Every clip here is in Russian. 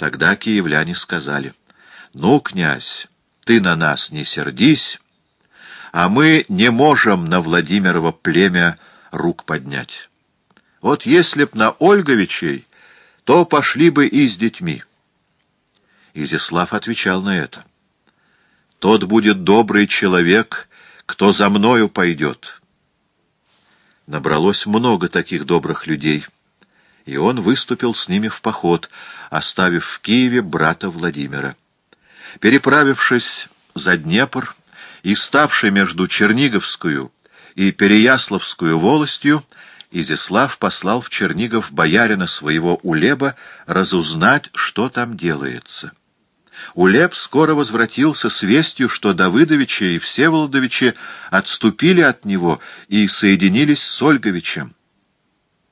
Тогда киевляне сказали, «Ну, князь, ты на нас не сердись, а мы не можем на Владимирово племя рук поднять. Вот если б на Ольговичей, то пошли бы и с детьми». Изяслав отвечал на это. «Тот будет добрый человек, кто за мною пойдет». Набралось много таких добрых людей, и он выступил с ними в поход, оставив в Киеве брата Владимира. Переправившись за Днепр и ставший между Черниговскую и Переяславскую волостью, Изяслав послал в Чернигов боярина своего Улеба разузнать, что там делается. Улеб скоро возвратился с вестью, что Давыдовичи и Всеволодовичи отступили от него и соединились с Ольговичем.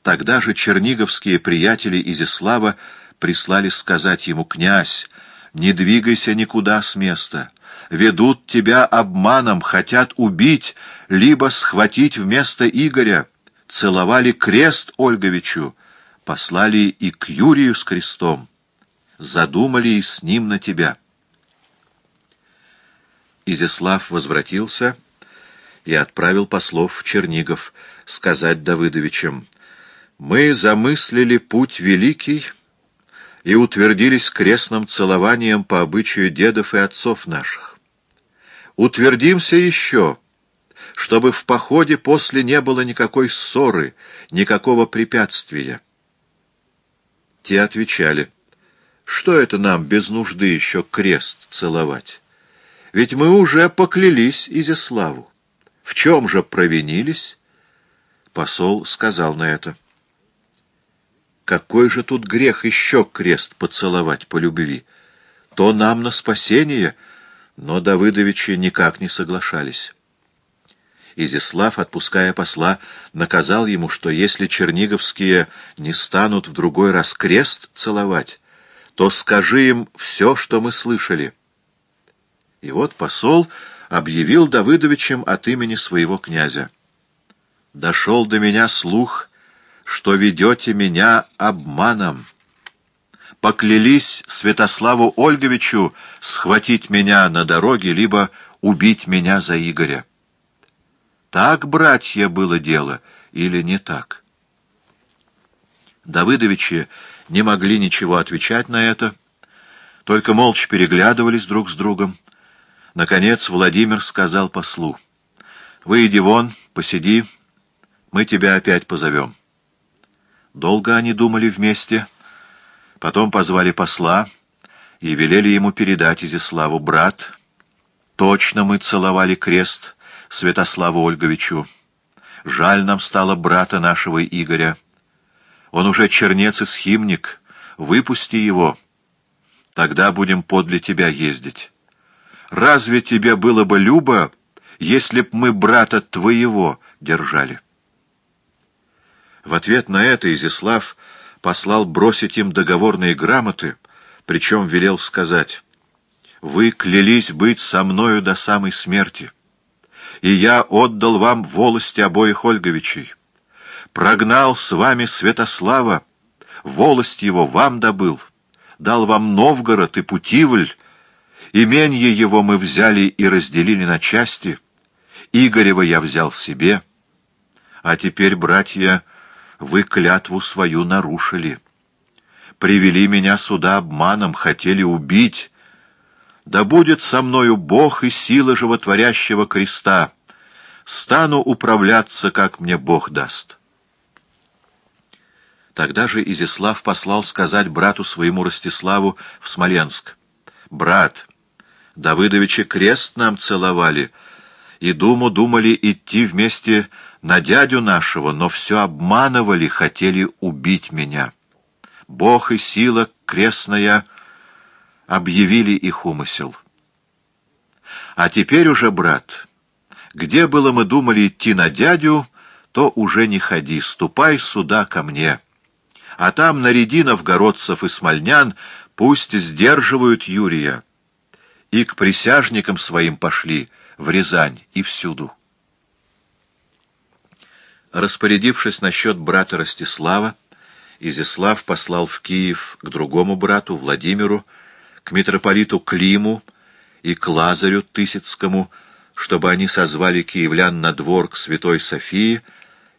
Тогда же черниговские приятели Изяслава прислали сказать ему, «Князь, не двигайся никуда с места. Ведут тебя обманом, хотят убить, либо схватить вместо Игоря. Целовали крест Ольговичу, послали и к Юрию с крестом. Задумали и с ним на тебя». Изяслав возвратился и отправил послов в Чернигов сказать Давыдовичам, «Мы замыслили путь великий» и утвердились крестным целованием по обычаю дедов и отцов наших. Утвердимся еще, чтобы в походе после не было никакой ссоры, никакого препятствия. Те отвечали, что это нам без нужды еще крест целовать? Ведь мы уже поклялись Изяславу. В чем же провинились? Посол сказал на это — какой же тут грех еще крест поцеловать по любви? То нам на спасение, но Давыдовичи никак не соглашались. Изяслав, отпуская посла, наказал ему, что если черниговские не станут в другой раз крест целовать, то скажи им все, что мы слышали. И вот посол объявил Давыдовичем от имени своего князя. «Дошел до меня слух, что ведете меня обманом. Поклялись Святославу Ольговичу схватить меня на дороге, либо убить меня за Игоря. Так, братья, было дело или не так? Давыдовичи не могли ничего отвечать на это, только молча переглядывались друг с другом. Наконец Владимир сказал послу, «Выйди вон, посиди, мы тебя опять позовем». Долго они думали вместе, потом позвали посла и велели ему передать Изяславу брат. Точно мы целовали крест Святославу Ольговичу. Жаль нам стало брата нашего Игоря. Он уже чернец и схимник. Выпусти его. Тогда будем подле тебя ездить. Разве тебе было бы любо, если б мы брата твоего держали?» В ответ на это Изяслав послал бросить им договорные грамоты, причем велел сказать, «Вы клялись быть со мною до самой смерти, и я отдал вам волости обоих Ольговичей, прогнал с вами Святослава, волость его вам добыл, дал вам Новгород и Путивль, именье его мы взяли и разделили на части, Игорева я взял себе, а теперь, братья, — вы клятву свою нарушили. Привели меня сюда обманом, хотели убить. Да будет со мною Бог и сила животворящего креста. Стану управляться, как мне Бог даст. Тогда же Изяслав послал сказать брату своему Ростиславу в Смоленск. «Брат, Давыдовича крест нам целовали, и думу думали идти вместе на дядю нашего, но все обманывали, хотели убить меня. Бог и сила крестная объявили их умысел. А теперь уже, брат, где было мы думали идти на дядю, то уже не ходи, ступай сюда ко мне. А там наряди новгородцев и смольнян, пусть сдерживают Юрия. И к присяжникам своим пошли, в Рязань и всюду. Распорядившись насчет брата Ростислава, Изяслав послал в Киев к другому брату, Владимиру, к митрополиту Климу и к Лазарю Тысяцкому, чтобы они созвали киевлян на двор к Святой Софии,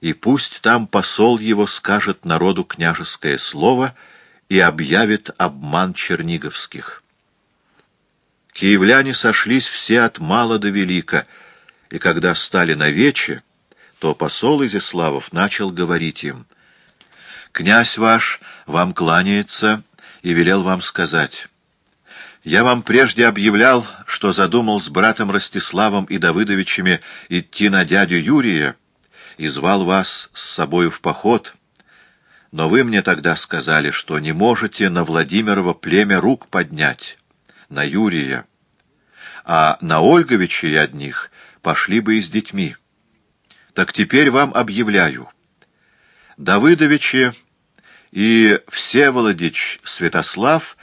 и пусть там посол его скажет народу княжеское слово и объявит обман черниговских. Киевляне сошлись все от мала до велика, и когда стали на вече, то посол Изяславов начал говорить им, «Князь ваш вам кланяется и велел вам сказать». Я вам прежде объявлял, что задумал с братом Ростиславом и Давыдовичами идти на дядю Юрия и звал вас с собою в поход. Но вы мне тогда сказали, что не можете на Владимирово племя рук поднять, на Юрия, а на Ольговичей одних пошли бы и с детьми. Так теперь вам объявляю. Давыдовичи и Всеволодич Святослав,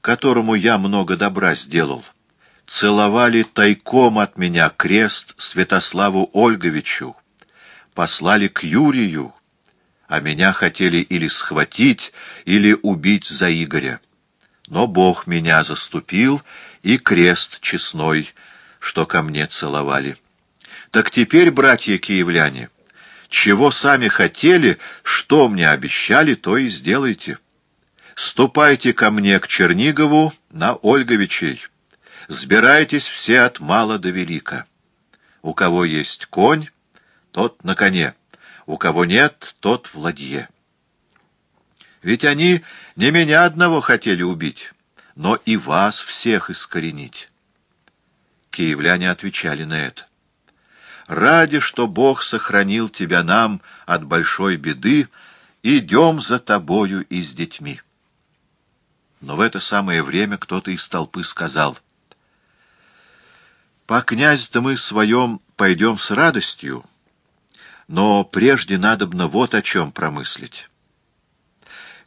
которому я много добра сделал, целовали тайком от меня крест Святославу Ольговичу, послали к Юрию, а меня хотели или схватить, или убить за Игоря. Но Бог меня заступил, и крест честной, что ко мне целовали. Так теперь, братья киевляне, чего сами хотели, что мне обещали, то и сделайте. Ступайте ко мне к Чернигову на Ольговичей. Сбирайтесь все от мала до велика. У кого есть конь, тот на коне, у кого нет, тот в ладье. Ведь они не меня одного хотели убить, но и вас всех искоренить. Киевляне отвечали на это ради, что Бог сохранил тебя нам от большой беды, идем за тобою и с детьми. Но в это самое время кто-то из толпы сказал, «По князь-то мы своем пойдем с радостью, но прежде надобно вот о чем промыслить».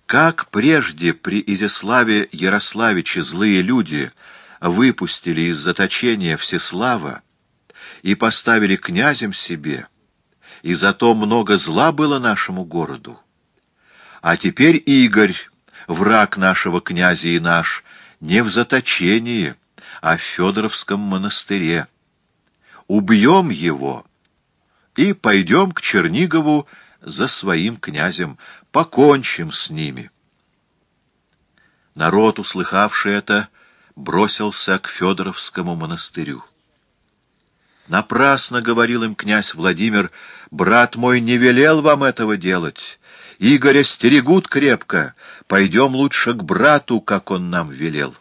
Как прежде при Изяславе Ярославиче злые люди выпустили из заточения Всеслава, и поставили князем себе, и зато много зла было нашему городу. А теперь Игорь, враг нашего князя и наш, не в заточении, а в Федоровском монастыре. Убьем его и пойдем к Чернигову за своим князем, покончим с ними. Народ, услыхавший это, бросился к Федоровскому монастырю. Напрасно говорил им князь Владимир, брат мой не велел вам этого делать. Игоря стерегут крепко, пойдем лучше к брату, как он нам велел.